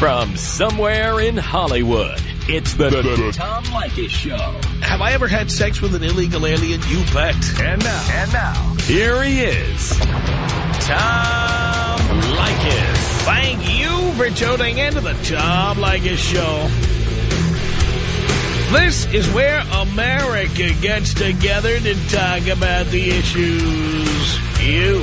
From somewhere in Hollywood, it's the, the, the Tom Leykis Show. Have I ever had sex with an illegal alien? You bet. And now, and now, here he is, Tom Leykis. Thank you for tuning into the Tom Leykis Show. This is where America gets together to talk about the issues you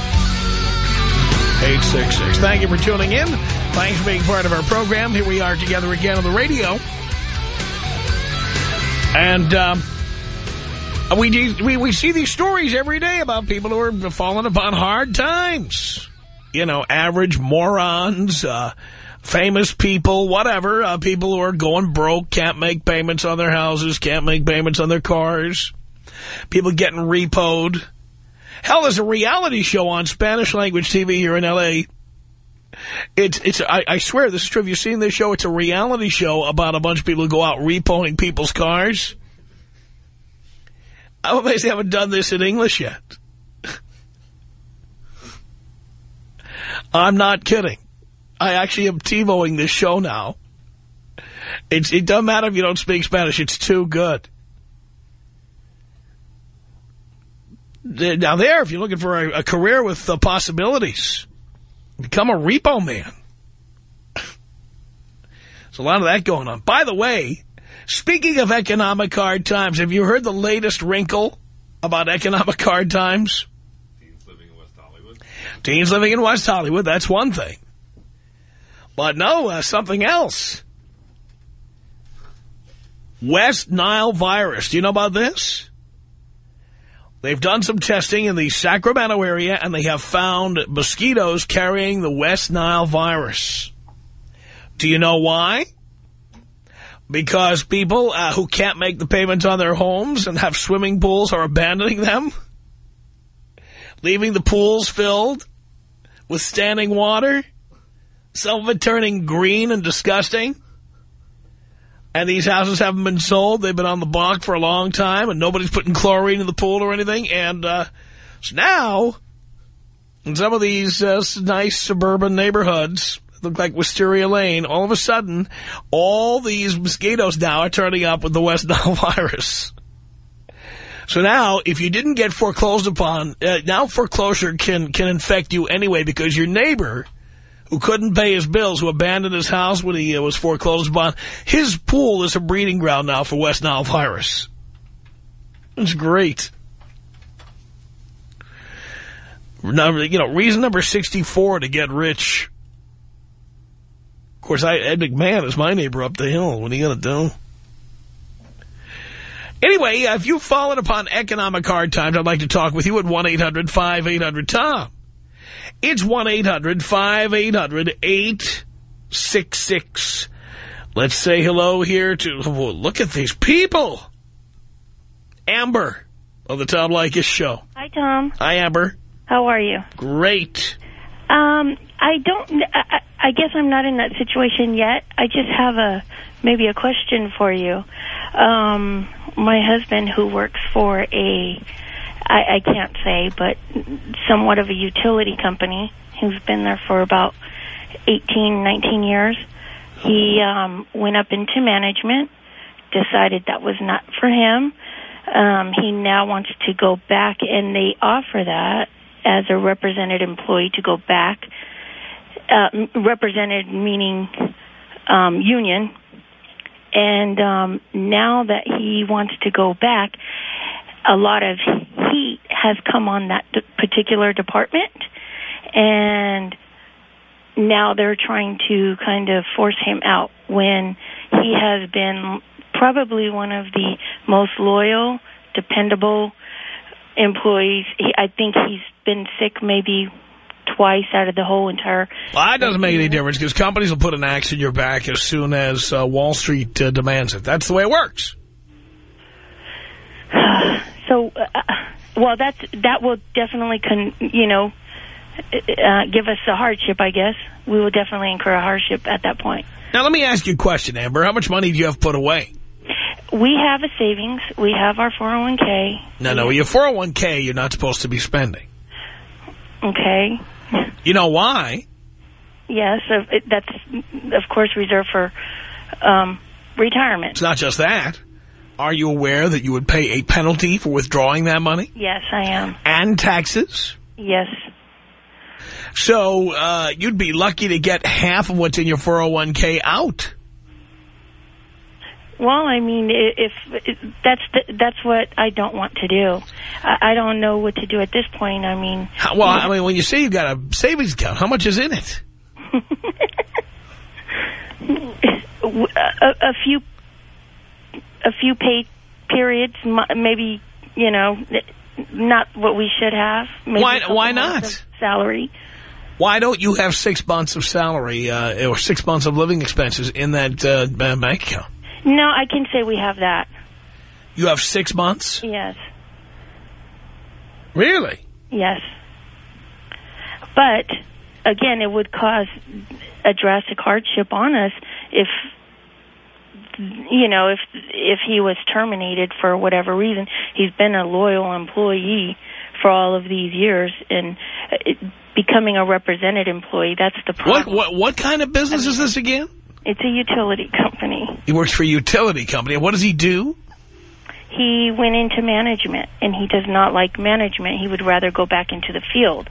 1-800-5800-866. Thank you for tuning in. Thanks for being part of our program. Here we are together again on the radio. And um, we, we, we see these stories every day about people who are falling upon hard times. You know, average morons, uh, famous people, whatever, uh, people who are going broke, can't make payments on their houses, can't make payments on their cars, people getting repoed. Hell, there's a reality show on Spanish language TV here in L.A. It's, it's, I, I swear, this is true. Have you seen this show? It's a reality show about a bunch of people who go out repoing people's cars. I'm amazed they haven't done this in English yet. I'm not kidding. I actually am TiVoing this show now. It's, it doesn't matter if you don't speak Spanish. It's too good. Now there, if you're looking for a, a career with uh, possibilities, become a repo man. There's a lot of that going on. By the way, speaking of economic hard times, have you heard the latest wrinkle about economic hard times? Teens living in West Hollywood. Teens living in West Hollywood, that's one thing. But no, uh, something else. West Nile virus. Do you know about this? They've done some testing in the Sacramento area, and they have found mosquitoes carrying the West Nile virus. Do you know why? Because people uh, who can't make the payments on their homes and have swimming pools are abandoning them, leaving the pools filled with standing water, some of it turning green and disgusting. And these houses haven't been sold. They've been on the block for a long time, and nobody's putting chlorine in the pool or anything. And uh, so now, in some of these uh, nice suburban neighborhoods, look like Wisteria Lane, all of a sudden, all these mosquitoes now are turning up with the West Nile virus. So now, if you didn't get foreclosed upon, uh, now foreclosure can, can infect you anyway because your neighbor who couldn't pay his bills, who abandoned his house when he uh, was foreclosed upon, his pool is a breeding ground now for West Nile virus. It's great. Number, you know, reason number 64 to get rich. Of course, I, Ed McMahon is my neighbor up the hill. What are you going to do? Anyway, if you've fallen upon economic hard times, I'd like to talk with you at 1-800-5800-TOM. It's 1-800-5800-866. Let's say hello here to, oh, look at these people. Amber of the Tom Leykis Show. Hi, Tom. Hi, Amber. How are you? Great. Um, I don't, I, I guess I'm not in that situation yet. I just have a, maybe a question for you. Um, my husband who works for a, I, I can't say, but somewhat of a utility company who's been there for about 18, 19 years. He um, went up into management, decided that was not for him. Um, he now wants to go back, and they offer that as a represented employee to go back. Uh, represented meaning um, union. And um, now that he wants to go back, a lot of heat has come on that particular department. And now they're trying to kind of force him out when he has been probably one of the most loyal, dependable employees. He, I think he's been sick maybe twice out of the whole entire... Well, that doesn't make any difference because companies will put an axe in your back as soon as uh, Wall Street uh, demands it. That's the way it works. so, uh, well, that's that will definitely, con, you know, uh, give us a hardship, I guess. We will definitely incur a hardship at that point. Now, let me ask you a question, Amber. How much money do you have put away? We have a savings. We have our 401k. No, no, your 401k you're not supposed to be spending. Okay. You know why? Yes, that's, of course, reserved for um, retirement. It's not just that. Are you aware that you would pay a penalty for withdrawing that money? Yes, I am. And taxes? Yes. So uh, you'd be lucky to get half of what's in your 401k out. Well, I mean, if, if that's the, that's what I don't want to do. I, I don't know what to do at this point. I mean, how, well, I mean, when you say you've got a savings account, how much is in it? a, a few, a few pay periods, maybe you know, not what we should have. Maybe why? Why not? Salary. Why don't you have six months of salary uh, or six months of living expenses in that uh, bank account? No, I can say we have that. You have six months? Yes. Really? Yes. But, again, it would cause a drastic hardship on us if, you know, if if he was terminated for whatever reason. He's been a loyal employee for all of these years, and it, becoming a represented employee, that's the problem. What, what, what kind of business I mean, is this again? It's a utility company. He works for a utility company. What does he do? He went into management, and he does not like management. He would rather go back into the field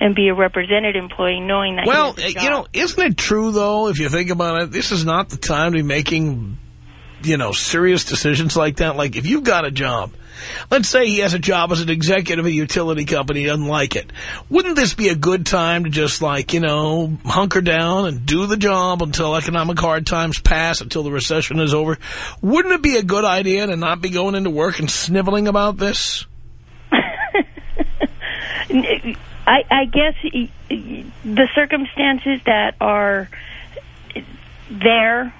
and be a represented employee knowing that Well, you know, isn't it true, though, if you think about it, this is not the time to be making, you know, serious decisions like that. Like, if you've got a job Let's say he has a job as an executive of a utility company, he doesn't like it. Wouldn't this be a good time to just like, you know, hunker down and do the job until economic hard times pass, until the recession is over? Wouldn't it be a good idea to not be going into work and sniveling about this? I, I guess the circumstances that are there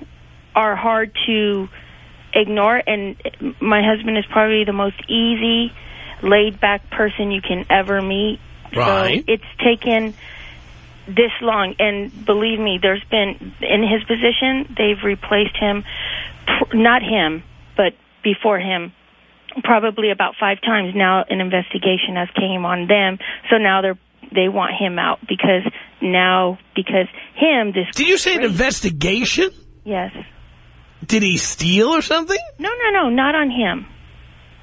are hard to ignore And my husband is probably the most easy, laid-back person you can ever meet. Right. So it's taken this long. And believe me, there's been, in his position, they've replaced him, not him, but before him, probably about five times now an investigation has came on them. So now they're they want him out because now because him this Did you say an investigation? Yes. Did he steal or something? No, no, no, not on him.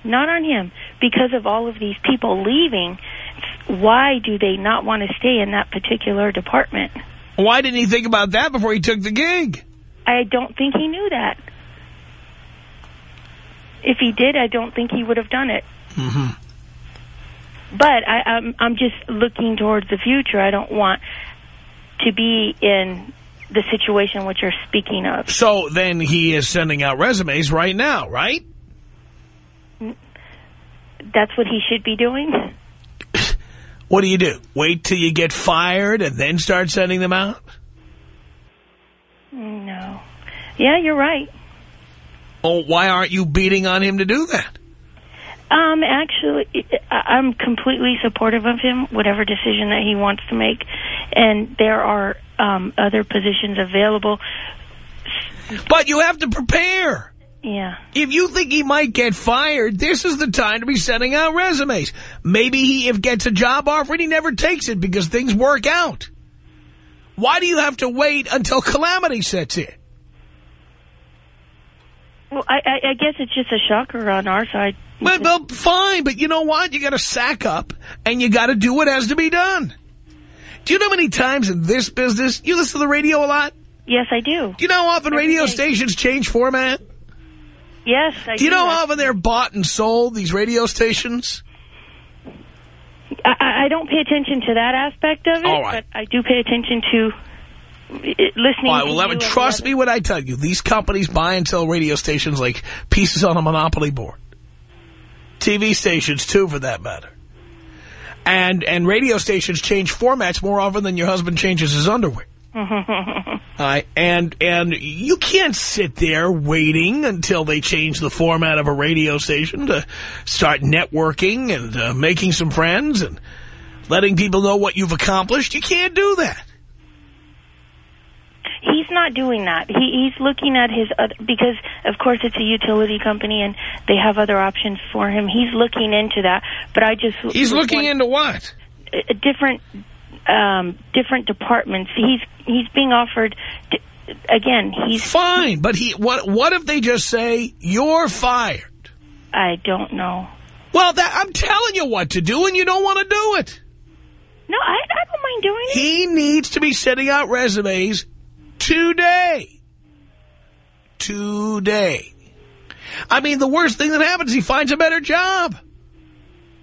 Not on him. Because of all of these people leaving, why do they not want to stay in that particular department? Why didn't he think about that before he took the gig? I don't think he knew that. If he did, I don't think he would have done it. Mm -hmm. But I, I'm, I'm just looking towards the future. I don't want to be in the situation which you're speaking of. So then he is sending out resumes right now, right? That's what he should be doing? what do you do? Wait till you get fired and then start sending them out? No. Yeah, you're right. Oh, why aren't you beating on him to do that? Um, actually, I'm completely supportive of him, whatever decision that he wants to make. And there are um, other positions available. But you have to prepare. Yeah. If you think he might get fired, this is the time to be sending out resumes. Maybe he if gets a job offer and he never takes it because things work out. Why do you have to wait until calamity sets in? Well, I, I guess it's just a shocker on our side. Well, well, fine, but you know what? You got to sack up and you got to do what has to be done. Do you know how many times in this business, you listen to the radio a lot? Yes, I do. Do you know how often Every radio day. stations change format? Yes, I do. Do you know how often they're bought and sold, these radio stations? I, I don't pay attention to that aspect of it, right. but I do pay attention to listening All right, well, Evan, trust me when I tell you, these companies buy and sell radio stations like pieces on a monopoly board. TV stations, too, for that matter. And, and radio stations change formats more often than your husband changes his underwear. uh, and and you can't sit there waiting until they change the format of a radio station to start networking and uh, making some friends and letting people know what you've accomplished. You can't do that. He's not doing that. He, he's looking at his other, because of course it's a utility company and they have other options for him. He's looking into that, but I just he's looking into what? A different um, different departments. He's he's being offered. Again, he's fine, but he what? What if they just say you're fired? I don't know. Well, that, I'm telling you what to do, and you don't want to do it. No, I, I don't mind doing it. He needs to be sending out resumes today. Today. I mean, the worst thing that happens, he finds a better job.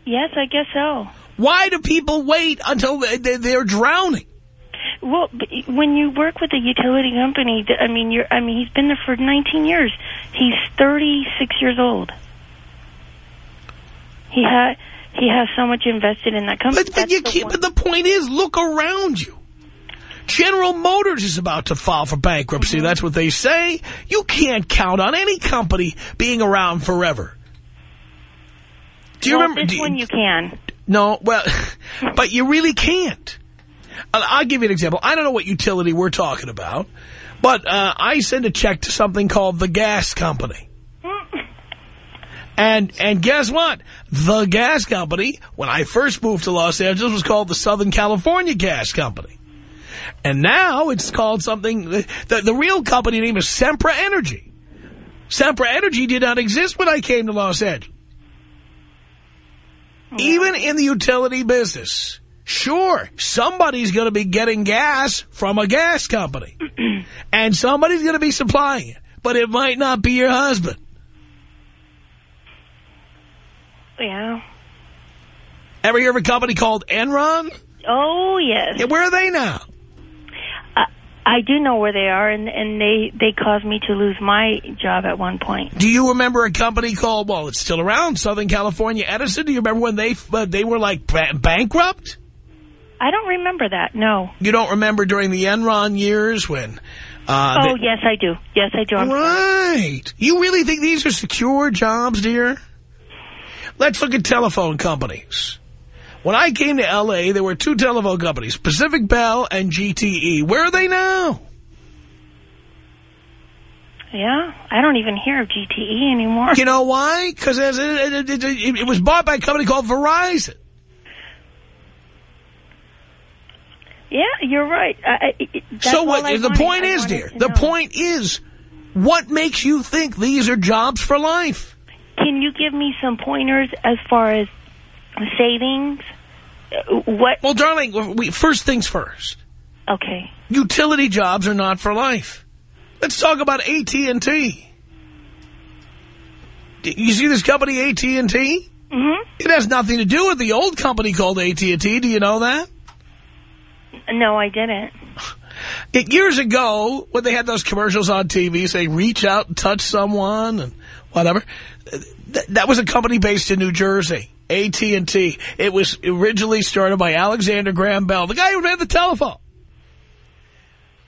Yes, I guess so. Why do people wait until they're drowning? Well, when you work with a utility company, I mean, you're, I mean, he's been there for 19 years. He's 36 years old. He had he has so much invested in that company. But, but you keep, but the point is, look around you. General Motors is about to file for bankruptcy. Mm -hmm. That's what they say. You can't count on any company being around forever. Do you well, remember? This one you can. No, well, but you really can't. I'll give you an example. I don't know what utility we're talking about, but uh, I send a check to something called the gas company. And and guess what? The gas company, when I first moved to Los Angeles, was called the Southern California Gas Company. And now it's called something, the, the real company name is Sempra Energy. Sempra Energy did not exist when I came to Los Angeles. Oh, Even in the utility business, sure, somebody's going to be getting gas from a gas company. and somebody's going to be supplying it. But it might not be your husband. Yeah. Ever hear of a company called Enron? Oh, yes. Yeah, where are they now? I do know where they are, and, and they, they caused me to lose my job at one point. Do you remember a company called, well, it's still around, Southern California Edison? Do you remember when they uh, they were, like, bankrupt? I don't remember that, no. You don't remember during the Enron years when... Uh, oh, yes, I do. Yes, I do. I'm right. Sorry. You really think these are secure jobs, dear? Let's look at telephone companies. When I came to L.A., there were two telephone companies, Pacific Bell and GTE. Where are they now? Yeah, I don't even hear of GTE anymore. You know why? Because it, it, it, it, was bought by a company called Verizon. Yeah, you're right. I, so what? the wanted, point is, dear, the know. point is, what makes you think these are jobs for life? Can you give me some pointers as far as savings? What? Well, darling, we, first things first. Okay. Utility jobs are not for life. Let's talk about AT&T. You see this company, AT&T? Mm -hmm. It has nothing to do with the old company called AT&T. Do you know that? No, I didn't. It, years ago, when they had those commercials on TV saying reach out and touch someone and whatever, th that was a company based in New Jersey. AT&T. It was originally started by Alexander Graham Bell, the guy who ran the telephone.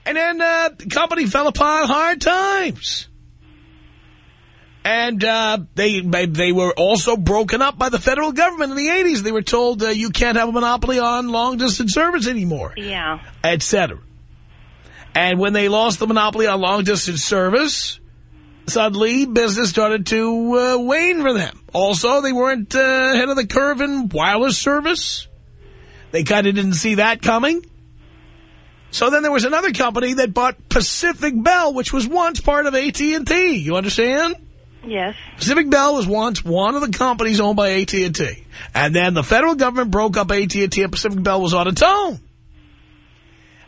And then uh, the company fell upon hard times. And uh, they they were also broken up by the federal government in the 80s. They were told uh, you can't have a monopoly on long-distance service anymore. Yeah. Etc. And when they lost the monopoly on long-distance service, suddenly business started to uh, wane for them. Also, they weren't uh, ahead of the curve in wireless service. They kind of didn't see that coming. So then there was another company that bought Pacific Bell, which was once part of AT&T. You understand? Yes. Pacific Bell was once one of the companies owned by AT&T. And then the federal government broke up AT&T and Pacific Bell was on its own.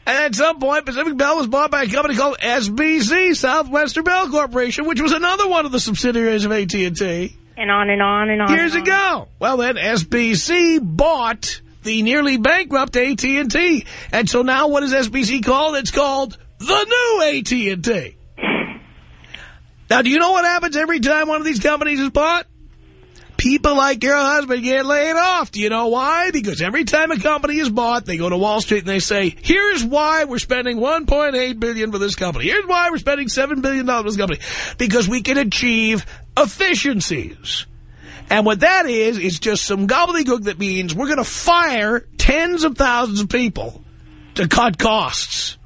And at some point, Pacific Bell was bought by a company called SBC, Southwestern Bell Corporation, which was another one of the subsidiaries of AT&T. And on and on and on. Years and on. ago. Well, then SBC bought the nearly bankrupt AT&T. And so now what is SBC called? It's called the new AT&T. Now, do you know what happens every time one of these companies is bought? People like your husband get laid off. Do you know why? Because every time a company is bought, they go to Wall Street and they say, here's why we're spending $1.8 billion for this company. Here's why we're spending $7 billion for this company. Because we can achieve efficiencies. And what that is, is just some gobbledygook that means we're going to fire tens of thousands of people to cut costs.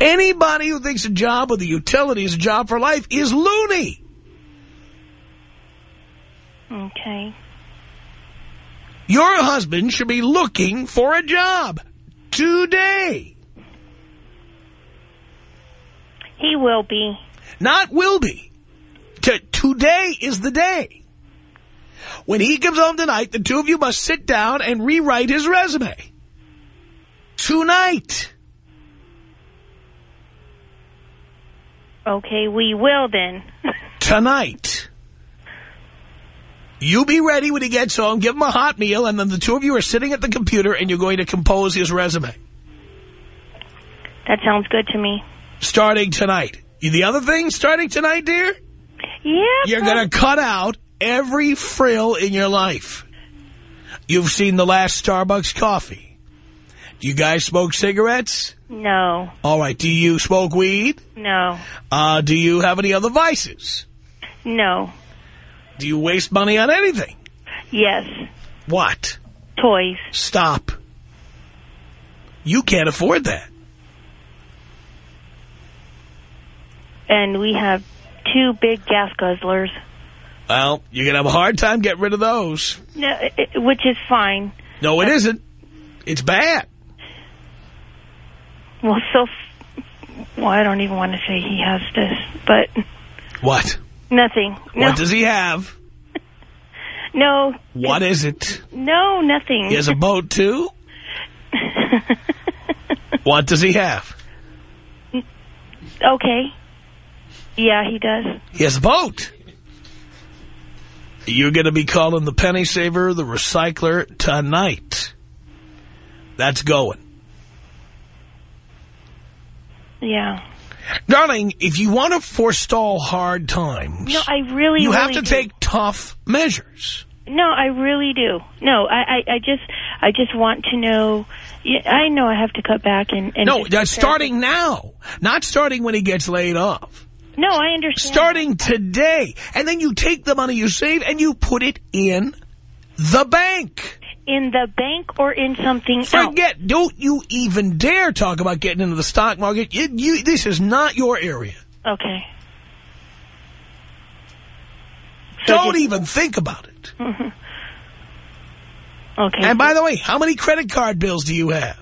Anybody who thinks a job with a utility is a job for life is loony. Okay. Your husband should be looking for a job today. He will be. Not will be. T today is the day. When he comes home tonight, the two of you must sit down and rewrite his resume. Tonight. Okay, we will then. Tonight. You be ready when he gets home, give him a hot meal, and then the two of you are sitting at the computer and you're going to compose his resume. That sounds good to me. Starting tonight. The other thing starting tonight, dear? Yeah. You're going to cut out every frill in your life. You've seen the last Starbucks coffee. Do you guys smoke cigarettes? No. All right. Do you smoke weed? No. Uh, do you have any other vices? No. Do you waste money on anything? Yes. What? Toys. Stop. You can't afford that. And we have two big gas guzzlers. Well, you're going to have a hard time getting rid of those. No, it, which is fine. No, it isn't. It's bad. Well, so... Well, I don't even want to say he has this, but... What? Nothing. No. What does he have? No. What is it? No, nothing. He has a boat, too? what does he have? okay. Yeah, he does. He has a boat. You're going to be calling the penny saver the recycler tonight. That's going. Yeah. Darling, if you want to forestall hard times, No, I really, you really have to do. take tough measures. No, I really do. No, I, I, I just, I just want to know. I know I have to cut back and. and No, that's starting now, not starting when he gets laid off. No, I understand. Starting today. And then you take the money you save and you put it in the bank. In the bank or in something else. Forget, don't you even dare talk about getting into the stock market. You, you, this is not your area. Okay. So Don't just- even think about it. Okay. And by the way, how many credit card bills do you have?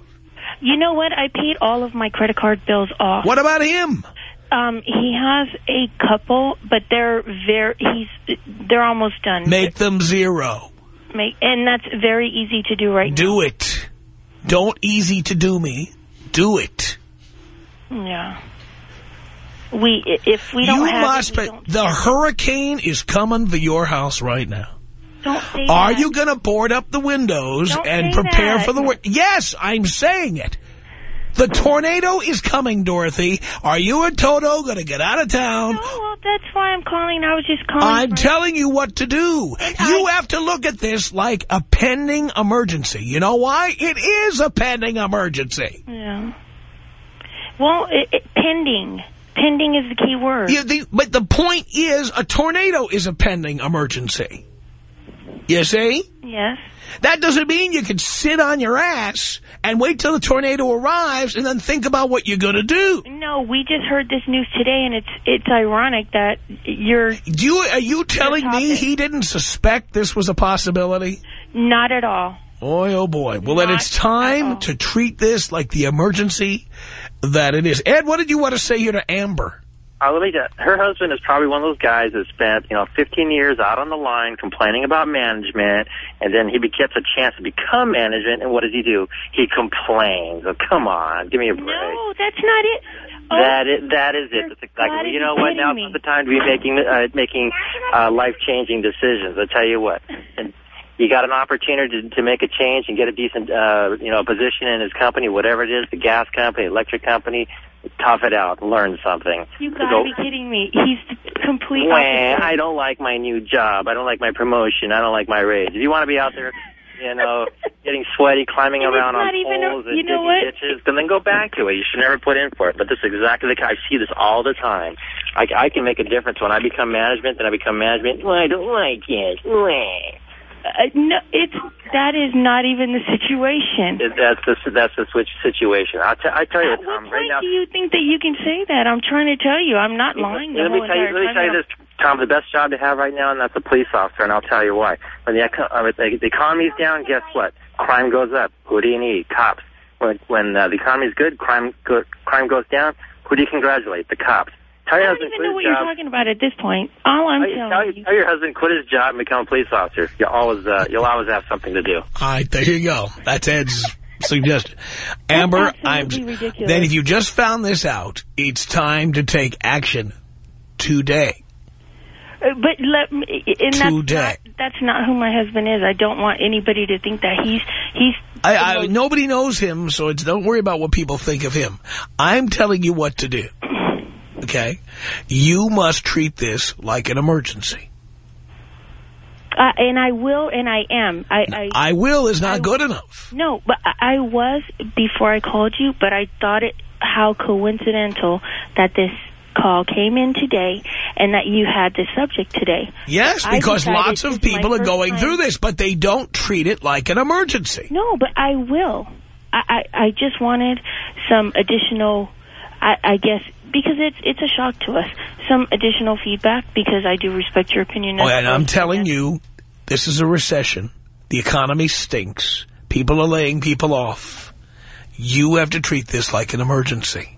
you know what? I paid all of my credit card bills off. What about him? Um, he has a couple, but they're very. He's. They're almost done. Make them zero. Make, and that's very easy to do right Do it. Don't easy to do me. Do it. Yeah. We if we don't you have must. it, don't the hurricane is coming for your house right now. Don't say Are that. you going to board up the windows Don't and prepare that. for the worst? Yes, I'm saying it. The tornado is coming, Dorothy. Are you and Toto going to get out of town? No, well, that's why I'm calling. I was just calling. I'm telling you what to do. You have to look at this like a pending emergency. You know why? It is a pending emergency. Yeah. Well, it, it, pending. Pending is the key word. Yeah, the, but the point is, a tornado is a pending emergency. You see? Yes. That doesn't mean you can sit on your ass and wait till the tornado arrives and then think about what you're going to do. No, we just heard this news today, and it's it's ironic that you're Do you, are you telling me he didn't suspect this was a possibility? not at all. Boy, oh boy. Well, then it's time to treat this like the emergency that it is. Ed, what did you want to say here to Amber? Uh, let me get, her husband is probably one of those guys that spent, you know, 15 years out on the line complaining about management, and then he gets a chance to become management, and what does he do? He complains. Oh, come on, give me a break. No, that's not it. Oh, That is, that is it. Exactly. gotta You know what? Now's me. the time to be making uh, making uh, life changing decisions. I tell you what. And you got an opportunity to, to make a change and get a decent, uh, you know, position in his company, whatever it is, the gas company, electric company. Tough it out, learn something. You gotta Go- be kidding me. He's the complete opposite. I don't like my new job. I don't like my promotion. I don't like my raise. If you want to be out there, you know, getting sweaty, climbing And around on even a- poles and know digging what? ditches, then then go back to it. You should never put in for it. But this is exactly the kind. I see this all the time. I, I can make a difference when I become management. Then I become management. Well, I don't like it. Uh, no, it's that is not even the situation. That's the that's the switch situation. I'll t- I tell you, At what, what Tom. point Right now, do you think that you can say that? I'm trying to tell you, I'm not lying the let me tell you. Let me tell you this, Tom. The best job to have right now, and that's a police officer, and I'll tell you why. When the, uh, the, the economy's down, guess what? Crime goes up. Who do you need? Cops. When when uh, the economy's good, crime go, crime goes down. Who do you congratulate? The cops. Tell I don't husband even know what his you're job. talking about at this point. All I'm Tell, telling tell, you. tell your husband quit his job and become a police officer. You'll always uh, you'll always have something to do. All right, there you go. That's Ed's suggestion. Amber, I'm. ridiculous. Then if you just found this out, it's time to take action today. Uh, But let me, and that's Today. not, that's not who my husband is. I don't want anybody to think that he's he's. I, I, nobody knows him, so it's don't worry about what people think of him. I'm telling you what to do. Okay? You must treat this like an emergency. Uh, and I will, and I am. I, I I will is not I- good enough. no, but I was before I called you. But I thought it how coincidental that this call came in today, and that you had this subject today. Yes, because lots of this is my people are going time- through this, but they don't treat it like an emergency. No, but I will. I, I, I just wanted some additional, I, I guess, because it's it's a shock to us, some additional feedback because I do respect your opinion. Oh, as and. I'm telling you, this is a recession. The economy stinks. People are laying people off. You have to treat this like an emergency.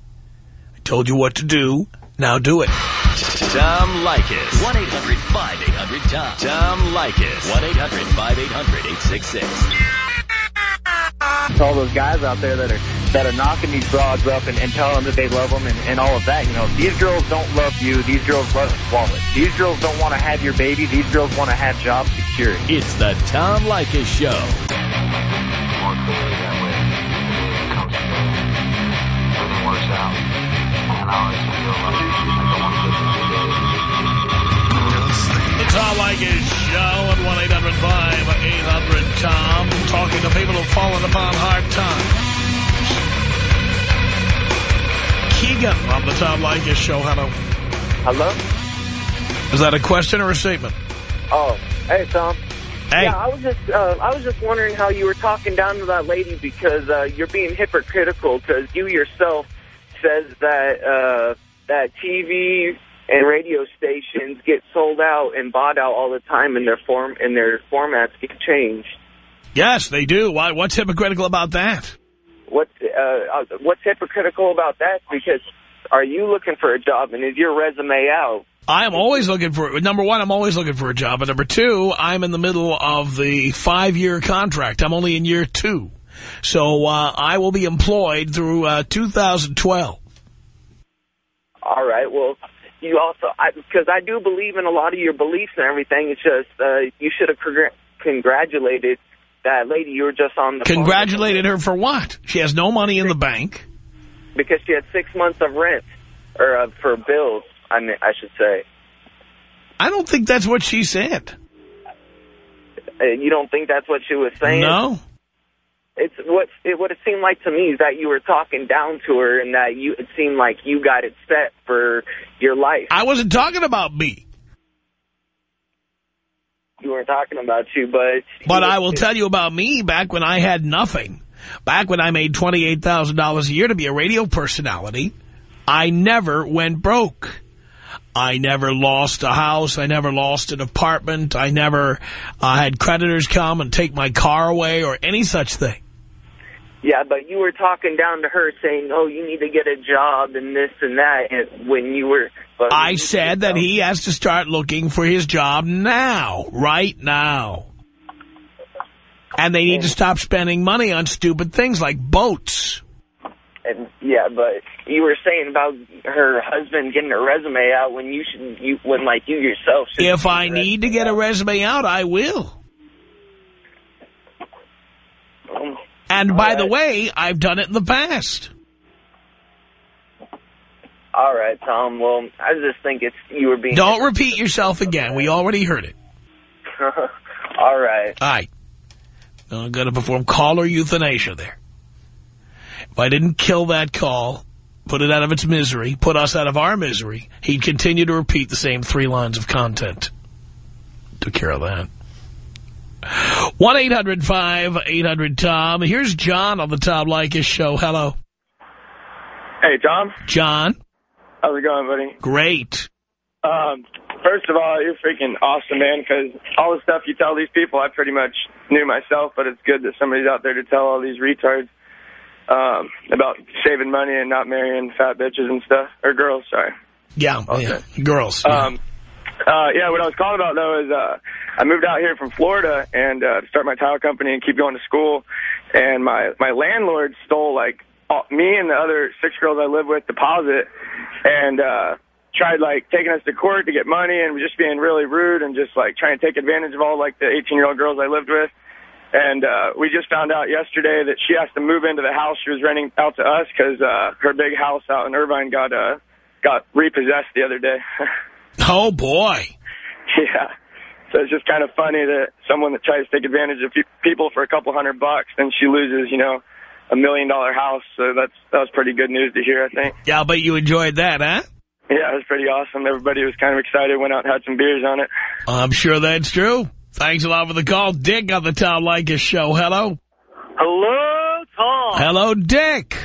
I told you what to do. Now do it. Tom Leykis. 1-800-5800-TOM. Tom Leykis. 1-800-5800-866. To all those guys out there that are that are knocking these broads up and, and telling them that they love them and, and all of that. You know, these girls don't love you. These girls love wallet. These girls don't want to have your baby. These girls want to have job security. It's the Tom Leykis Show. more clearly that way. It comes to me. Everything works out. And I always feel like like his show at 1-800-5800-TOM. Talking to people who've fallen upon hard times. Keegan on the Tom Leykis show. Hello. Hello? Is that a question or a statement? Oh, hey Tom. Hey. Yeah, I was just uh, I was just wondering how you were talking down to that lady because uh, you're being hypocritical because you yourself says that uh, that TV and radio stations get sold out and bought out all the time and their form and their formats get changed. Yes, they do. Why, what's hypocritical about that? What uh, uh, what's hypocritical about that? Because are you looking for a job and is your resume out? I'm always looking for, number one, I'm always looking for a job. And number two, I'm in the middle of the five-year contract. I'm only in year two. So uh, I will be employed through uh, 2012. All right. Well, you also because I, do believe in a lot of your beliefs and everything. It's just uh, you should have congr- congratulated that lady you were just on the phone. Congratulated her for what? She has no money in the bank. because she had six months of rent or uh, for bills. I mean, I should say. I don't think that's what she said. Uh, you don't think that's what she was saying? No. It's what it what it seemed like to me is that you were talking down to her and that you it seemed like you got it set for your life. I wasn't talking about me. You weren't talking about you, but But I will tell you about me back when I had nothing. Back when I made $28,000 a year to be a radio personality, I never went broke. I never lost a house. I never lost an apartment. I never uh, had creditors come and take my car away or any such thing. Yeah, but you were talking down to her saying, "Oh, you need to get a job and this and that." And when you were, but I said that he has to start looking for his job now, right now. And they need to stop spending money on stupid things like boats. And yeah, but you were saying about her husband getting a resume out when you should, you when like you yourself. Should If I need to get a resume out, I will. Um, And by All the way, I've done it in the past. All right, Tom. Well, I just think it's you were being... Don't repeat yourself again. We already heard it. All right. All right. I'm going to perform caller euthanasia there. If I didn't kill that call, put it out of its misery, put us out of our misery, he'd continue to repeat the same three lines of content. Took care of that. 1-800-5800-TOM. Here's John on the Tom Leykis show. Hello. Hey, Tom. John. How's it going, buddy? Great. Um, first of all, you're freaking awesome, man, because all the stuff you tell these people, I pretty much knew myself, but it's good that somebody's out there to tell all these retards um, about saving money and not marrying fat bitches and stuff. Or girls, sorry. Yeah, yeah. girls. yeah. Uh, yeah, what I was calling about, though, is uh, I moved out here from Florida and uh, to start my tile company and keep going to school. And my, my landlord stole, like, all, me and the other six girls I live with deposit and uh, tried, like, taking us to court to get money and just being really rude and just, like, trying to take advantage of all, like, the 18-year-old girls I lived with. And uh, we just found out yesterday that she has to move into the house she was renting out to us because uh, her big house out in Irvine got uh, got repossessed the other day. oh, boy. Yeah. So it's just kind of funny that someone that tries to take advantage of people for a couple hundred bucks, then she loses, you know, a million dollar house. So that's that was pretty good news to hear, I think. Yeah, but you enjoyed that, huh? Yeah, it was pretty awesome. Everybody was kind of excited, went out and had some beers on it. I'm sure that's true. Thanks a lot for the call. Dick on the Tom Leykis show. Hello. Hello, Tom. Hello, Dick.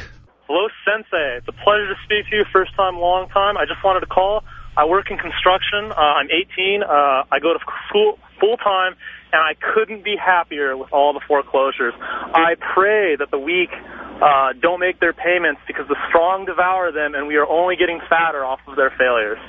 Hello, Sensei. It's a pleasure to speak to you. First time, long time. I just wanted to call. I work in construction. Uh, I'm 18. Uh, I go to school full time, and I couldn't be happier with all the foreclosures. I pray that the weak uh, don't make their payments because the strong devour them, and we are only getting fatter off of their failures.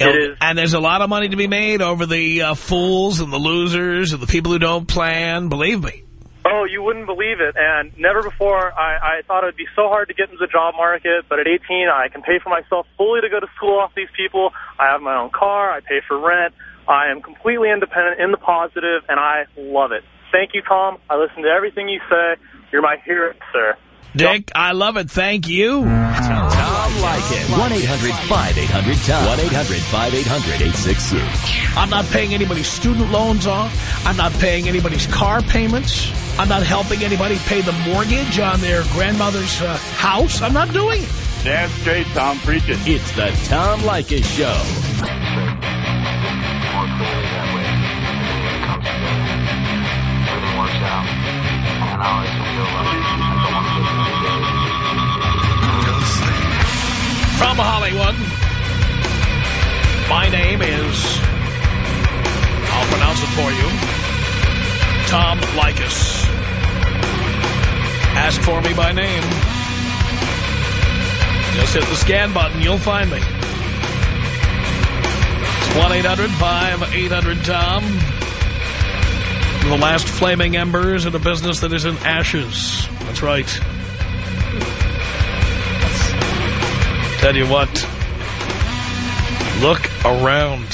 It is. And there's a lot of money to be made over the uh, fools and the losers and the people who don't plan. Believe me. Oh, you wouldn't believe it. And never before I, I thought it would be so hard to get into the job market. But at 18, I can pay for myself fully to go to school off these people. I have my own car. I pay for rent. I am completely independent in the positive, and I love it. Thank you, Tom. I listen to everything you say. You're my hero, sir. Dick, I love it. Thank you. Tom Leykis. 1-800-5800-TOM. 1-800-5800-866. I'm not paying anybody's student loans off. I'm not paying anybody's car payments. I'm not helping anybody pay the mortgage on their grandmother's uh, house. I'm not doing it. Damn straight, Tom. Preach it. It's the Tom Leykis Show. More clearly that way. Everything comes together. Everything works out. And I always feel like I don't want to live another day. From Hollywood, my name is, I'll pronounce it for you, Tom Leykis. Ask for me by name. Just hit the scan button, you'll find me. It's 1-800-5800-TOM. The last flaming embers in a business that is in ashes. That's right. Tell you what, look around.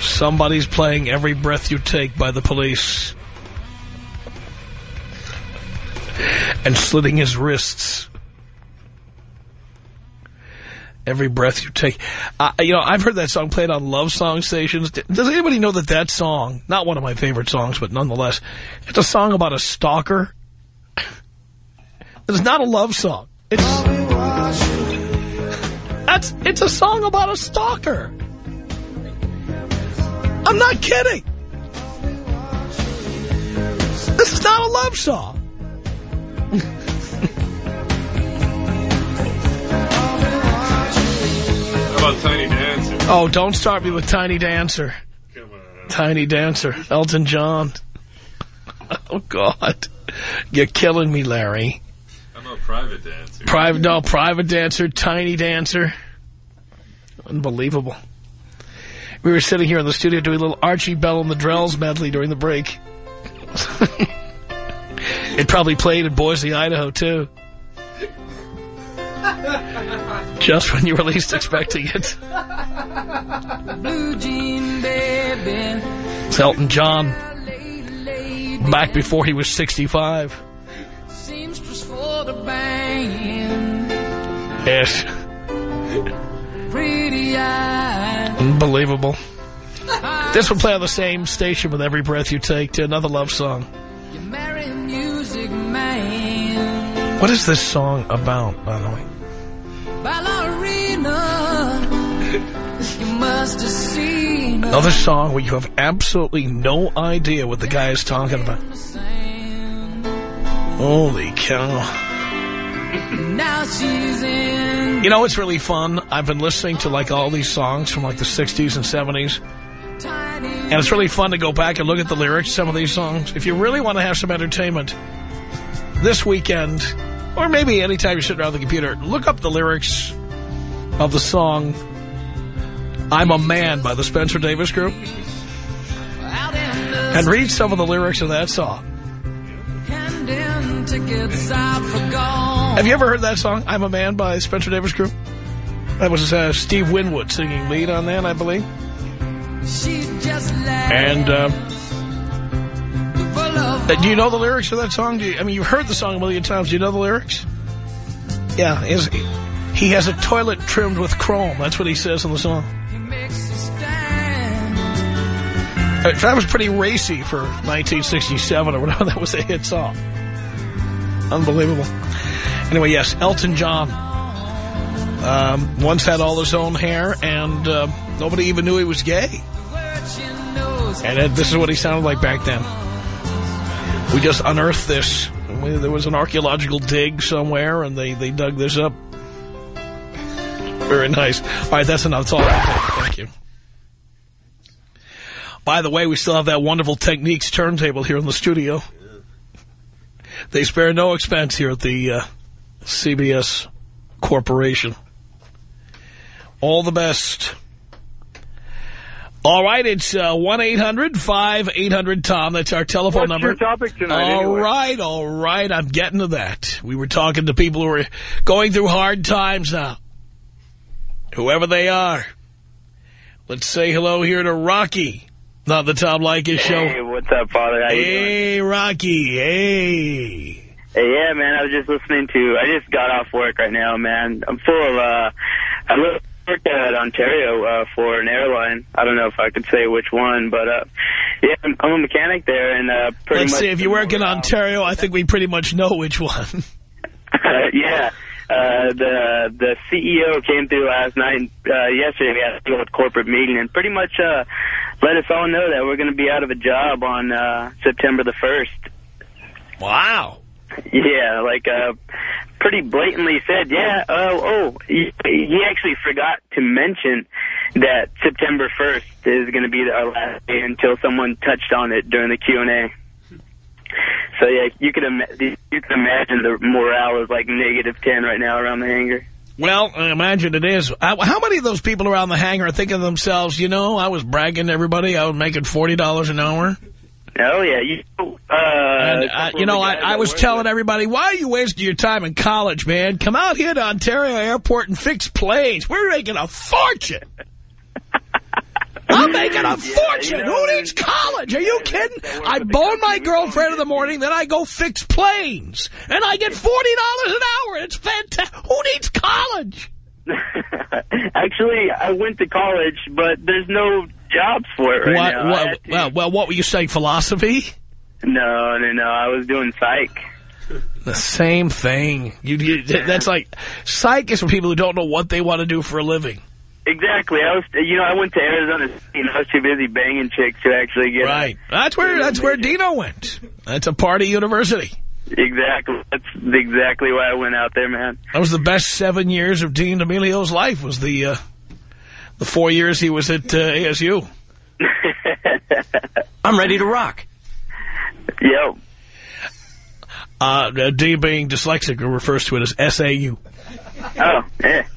Somebody's playing Every Breath You Take by the police. And slitting his wrists. Every breath you take. Uh, you know, I've heard that song played on love song stations. Does anybody know that that song, not one of my favorite songs, but nonetheless, it's a song about a stalker? It's not a love song. It's... That's it's a song about a stalker. I'm not kidding. This is not a love song. How about Tiny Dancer? Oh, don't start me with Tiny Dancer. Come on. Tiny Dancer. Elton John. Oh, God. You're killing me, Larry. I'm a private dancer. Private, no, private dancer, tiny dancer. Unbelievable. We were sitting here in the studio doing a little Archie Bell and the Drells medley during the break. it probably played in Boise, Idaho, too. Just when you were least expecting it. Blue jean baby. It's Elton John. Back before he was 65. Seamstress for the band. Yes. Pretty eyes. Unbelievable. This would play on the same station with Every Breath You Take to another love song. What is this song about, by the way? Ballerina. you must have seen. Another song where you have absolutely no idea what the guy is talking about. Holy cow. Now she's in. You know it's really fun? I've been listening to like all these songs from like the 60s and 70s. And it's really fun to go back and look at the lyrics some of these songs. If you really want to have some entertainment this weekend, or maybe anytime you're sitting around the computer, look up the lyrics of the song I'm a Man by the Spencer Davis Group. And read some of the lyrics of that song. Condemned tickets out for gone. Have you ever heard that song, I'm a Man by Spencer Davis Group? That was uh, Steve Winwood singing lead on that, I believe. And uh, do you know the lyrics of that song? Do you, I mean, you've heard the song a million times. Do you know the lyrics? Yeah, is he has a toilet trimmed with chrome. That's what he says in the song. He makes a stand. Uh, That was pretty racy for 1967 or whatever. That was a hit song. Unbelievable. Anyway, yes, Elton John. Um, once had all his own hair, and uh, nobody even knew he was gay. Word she knows. And uh, this is what he sounded like back then. We just unearthed this. There was an archaeological dig somewhere, and they, they dug this up. Very nice. All right, that's enough. That's all. Thank you. By the way, we still have that wonderful Technics turntable here in the studio. They spare no expense here at the uh, CBS Corporation. All the best. All right, it's uh, 1-800-5800-TOM. That's our telephone What's number. your topic tonight, All anyway? right, all right. I'm getting to that. We were talking to people who are going through hard times now. Whoever they are. Let's say hello here to Rocky. Not the Tom Leykis show. Hey, what's up, Father? How you doing? Hey, Rocky. Hey. Hey, yeah, man. I was just listening to. I just got off work right now, man. I'm full of. uh I work at Ontario uh, for an airline. I don't know if I could say which one, but uh yeah, I'm, I'm a mechanic there, and uh pretty Let's much. see, if you work in Ontario, I think we pretty much know which one. yeah. Uh, the the CEO came through last night. Uh, yesterday we had a corporate meeting, and pretty much uh, let us all know that we're going to be out of a job on uh, September the first. Wow. Yeah, like uh, pretty blatantly said, yeah. Oh, oh, he, actually forgot to mention that September 1st is going to be our last day until someone touched on it during the Q and A. So yeah, you can Im- you can imagine the morale is like negative ten right now around the hangar. Well, I imagine it is. Uh, How many of those people around the hangar are thinking to themselves, you know, I was bragging to everybody I was making $40 an hour? Oh yeah, you. Uh, And, uh, you know, I, I was telling everybody, why are you wasting your time in college, man? Come out here to Ontario Airport and fix planes. We're making a fortune. I'm making a fortune. Who needs college? Are you kidding? I bone my girlfriend in the morning, then I go fix planes. And I get $40 an hour. It's fantastic. Who needs college? Actually, I went to college, but there's no jobs for it right what, now. What, well, well, what were you saying, philosophy? No, no, no. I was doing psych. The same thing. You, you, that's like, psych is for people who don't know what they want to do for a living. Exactly. I was, you know, I went to Arizona State, and I was too busy banging chicks to actually get. Right. That's where that's where Dino went. That's a party university. Exactly. That's exactly why I went out there, man. That was the best seven years of Dean D'Amelio's life. Was the uh, the four years he was at uh, ASU. I'm ready to rock. Yo. Uh, D being dyslexic refers to it as SAU. Oh, yeah.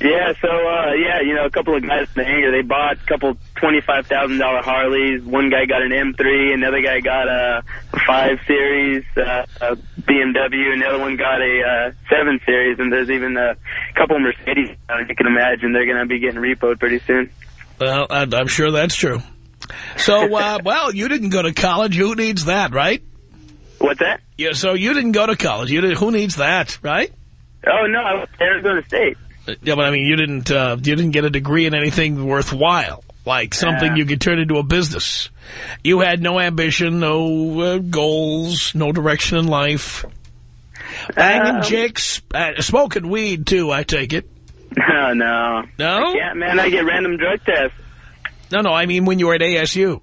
yeah, so, uh, yeah, you know, a couple of guys in the hangar, they bought a couple $25,000 Harleys. One guy got an M3, another guy got a 5 Series uh, a BMW, and the other one got a uh, 7 Series, and there's even a couple Mercedes. Uh, you can imagine they're going to be getting repoed pretty soon. Well, I, I'm sure that's true. So, uh, well, you didn't go to college. Who needs that, right? What's that? Yeah, so you didn't go to college. You did, Who needs that, right? Oh, no, I was Arizona State. Yeah, but I mean, you didn't uh, you didn't get a degree in anything worthwhile, like something Yeah. you could turn into a business. You had no ambition, no uh, goals, no direction in life. Banging Um, chicks, uh, smoking weed too. I take it. No, no. No? Yeah, man, I get random drug tests. No, no. I mean, when you were at ASU,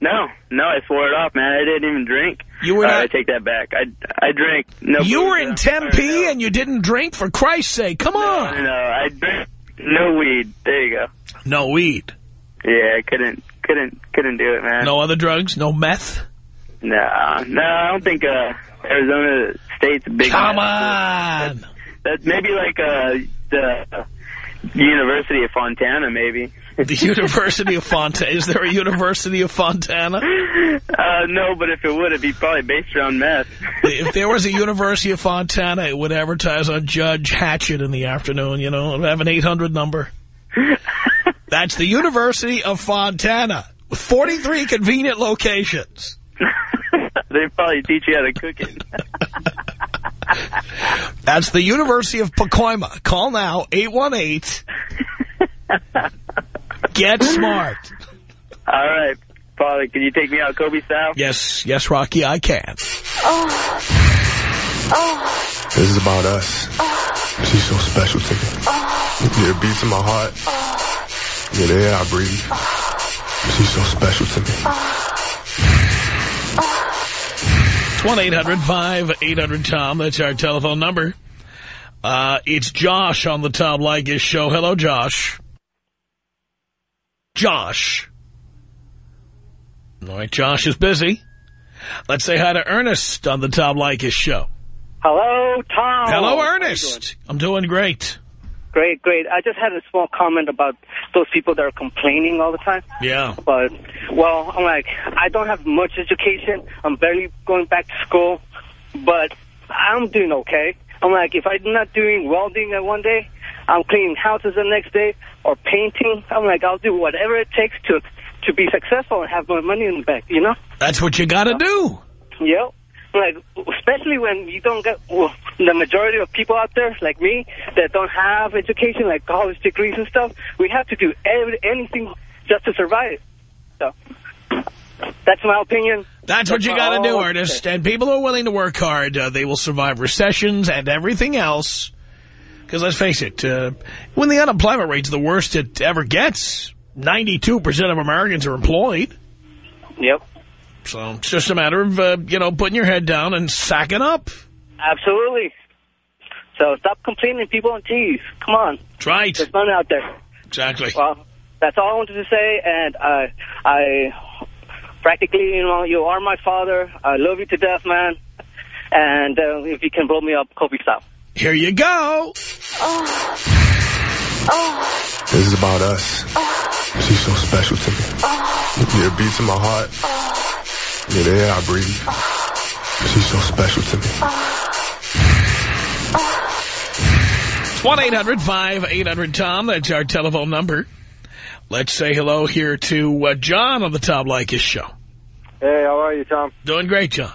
No, no, I swore it off, man. I didn't even drink. You were All right, not- I take that back. I, I drank. No, you were in uh, Tempe and you didn't drink. For Christ's sake, come on. No, I drank no weed. There you go. No weed. Yeah, I couldn't, couldn't, couldn't do it, man. No other drugs. No meth. No, no, I don't think uh, Arizona State's a big. Come on. That's maybe like uh, the University of Fontana, maybe. The University of Fontana. Is there a University of Fontana? Uh, no, but if it would, it'd be probably based around meth. If there was a University of Fontana, it would advertise on Judge Hatchett in the afternoon, you know, and have an 800 number. That's the University of Fontana, with 43 convenient locations. they probably teach you how to cook it. That's the University of Pacoima. Call now, 818. Get smart. All right, Polly, can you take me out Kobe style? Yes, yes, Rocky, I can. Oh Oh. This is about us. She's so special to me. Yeah, it beats in my heart. Yeah, the air I breathe. She's so special to me. It's 1-800-5800-TOM. That's our telephone number. Uh, it's Josh on the Tom Leykis show. Hello, Josh. Josh. All right, Josh is busy. Let's say hi to Ernest on the Tom Leykis show. Hello, Tom. Hello, How you Ernest. I'm doing great. Great, great. I just had a small comment about those people that are complaining all the time. Yeah. But, well, I'm like, I don't have much education. I'm barely going back to school. But I'm doing okay. I'm like, if I'm not doing welding at one day, I'm cleaning houses the next day or painting. I'm like, I'll do whatever it takes to to be successful and have my money in the bank, you know? That's what you got to do. Yep. Like, especially when you don't get, well, the majority of people out there, like me, that don't have education, like college degrees and stuff, we have to do every, anything just to survive. So, that's my opinion. That's what you got to do, artist Ernest. And people who are willing to work hard, uh, they will survive recessions and everything else. Because let's face it, uh, when the unemployment rate's the worst it ever gets, 92% of Americans are employed. Yep. So it's just a matter of, uh, you know, putting your head down and sacking up. Absolutely. So stop complaining, people, and geez, come on. That's right. There's money out there. Exactly. Well, that's all I wanted to say, and I, I practically, you know, you are my father. I love you to death, man. And uh, if you can blow me up, Kobe style. Here you go. Oh. Oh. This is about us. She's so special to me. Yeah, it beats in my heart. Yeah, the air I breathe. She's so special to me. It's 1-800-5800-TOM. That's our telephone number. Let's say hello here to uh, John on the Tom Leykis show. Hey, how are you, Tom? Doing great, John.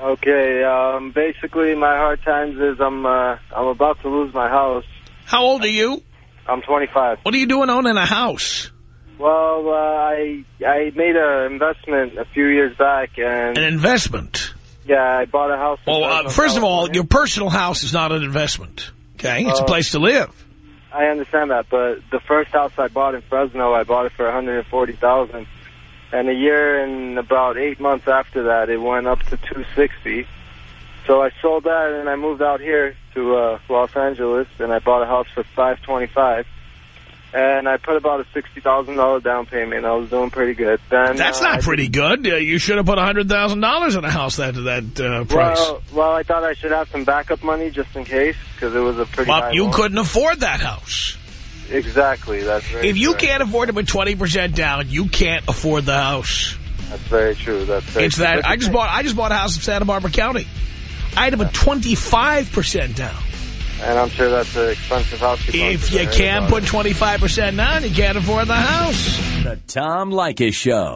Okay, um, basically my hard times is I'm uh, I'm about to lose my house. How old are you? I'm 25. What are you doing owning a house? Well, uh, I I made an investment a few years back, and An investment. yeah, I bought a house. Well, uh, first of all, your personal house is not an investment. Okay? It's a Oh. place to live. I understand that, but the first house I bought in Fresno, I bought it for 140000 and a year and about eight months after that, it went up to 260 So I sold that, and I moved out here to uh, Los Angeles, and I bought a house for 525 and I put about a $60,000 down payment. I was doing pretty good. Then That's uh, I not pretty good. Uh, you should have put $100,000 in a house that that uh, price. Well, well, I thought I should have some backup money just in case, because it was a pretty Well, you loan. couldn't afford that house. Exactly, that's very If you true. can't afford to put 20% down, you can't afford the house. That's very true. That's very It's true. that I just bought I just bought a house in Santa Barbara County. I had to put 25% down. And I'm sure that's an expensive house. to If you can't put 25% down, you can't afford the house. The Tom Leykis Show.